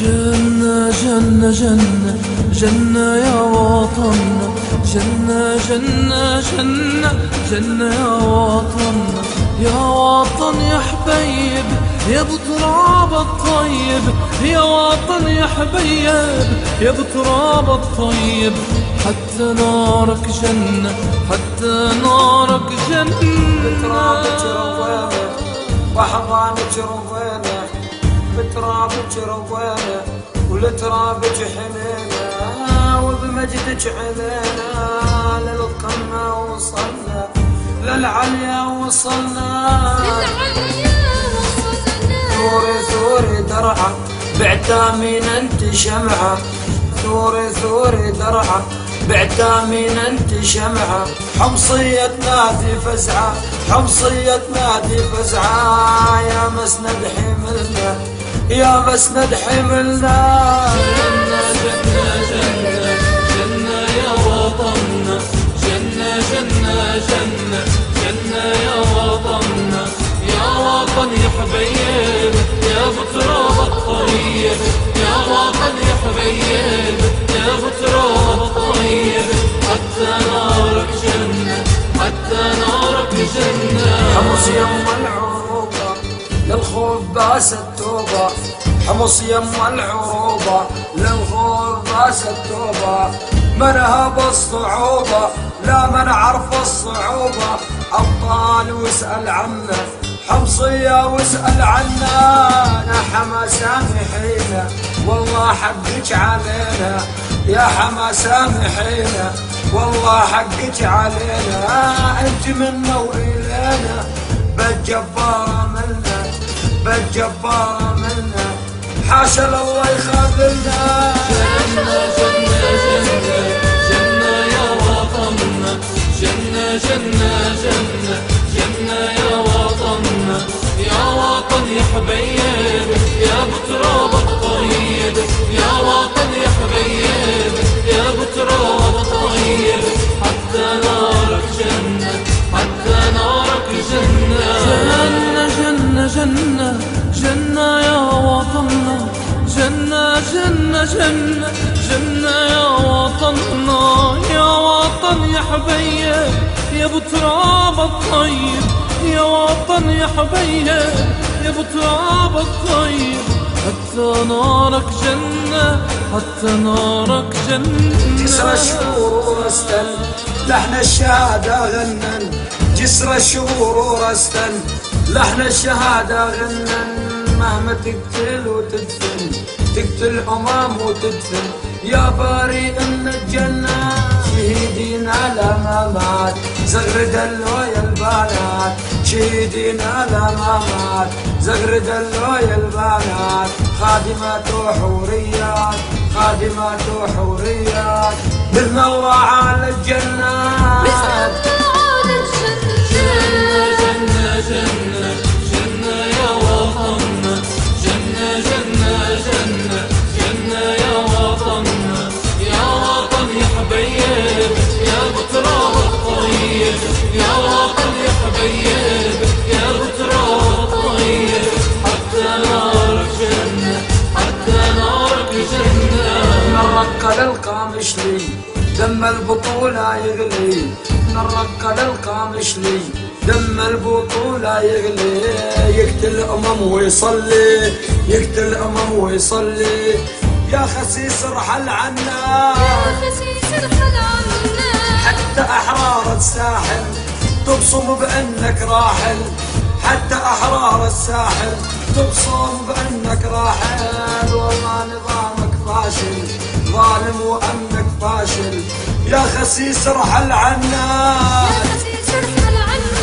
جنة جنة جنة يا وطننا جنة جنة جنة جنة يا وطننا يا وطن يا حبيب يا بتراب الطيب. يا وطن يا حبيب يا بتراب الطيب. حتى نارك جنة حتى نارك جنة. بترابك روينا وحضانك روينا بترابك روينا ولترابك حنينا وبمجدك علينا للقمة وصلنا للعليا وصلنا. ثوري ثوري درعة بعتامين أنت شمعة. ثوري ثوري درعة بعتامين أنت شمعة. حمصية نادي فزعة حمصية نادي فزعة. يا مسند يا مسند حملنا جنة جنة جنة جنة يا وطننا. جنة جنة جنة جنة يا وطننا. يا وطن يا حبيب يا بتراب الطيب يا وطن يا حبيب يا بتراب الطيب حتى نارك جنة حتى نارك جنة. حمص يم العروبة للخوف باس التوبة. حمص يم العروبة للخوف باس التوبة منها بالصعوبة لا من عرف الصعوبة. أبطال واسأل عنا حمصية واسأل عنا. يا حما سامحينا والله حقك علينا. يا حما سامحينا والله حقك علينا. أنت منا والينا بالجبارة منا بالجبارة منا حاشا الله يخذلنا جنة جنة يا وطننا يا وطن يا حبيب يا بتراب الطيب يا وطن يا حبيب يا بتراب الطيب. حتى نارك جنة حتى نارك جسر جنة الشهور ورستن لحن الشهادة غنن. جسر الشهور ورستن لحن الشهادة غنن. مهما تقتل وتدفن. تقتل أمام وتدفن يا باري إن الجنة. شهيدين على ما مات زغرد اللويا البنات. شهيدين على ما مات زغرد اللويا البنات. خادمات وحوريات خادمات وحوريات بإذن الله لي دم البطولة يغلي. من رق للقامش لي دم البطولة يغلي. يقتل أمم ويصلي. يقتل أمم ويصلي. يا خسيس ارحل عنا. حتى أحرار الساحل تبصم بأنك راحل. حتى أحرار الساحل تبصم بأنك راحل. والله نظامك فاشل. ظالم وأمنك فاشل. يا خسيس ارحل عنا. جنة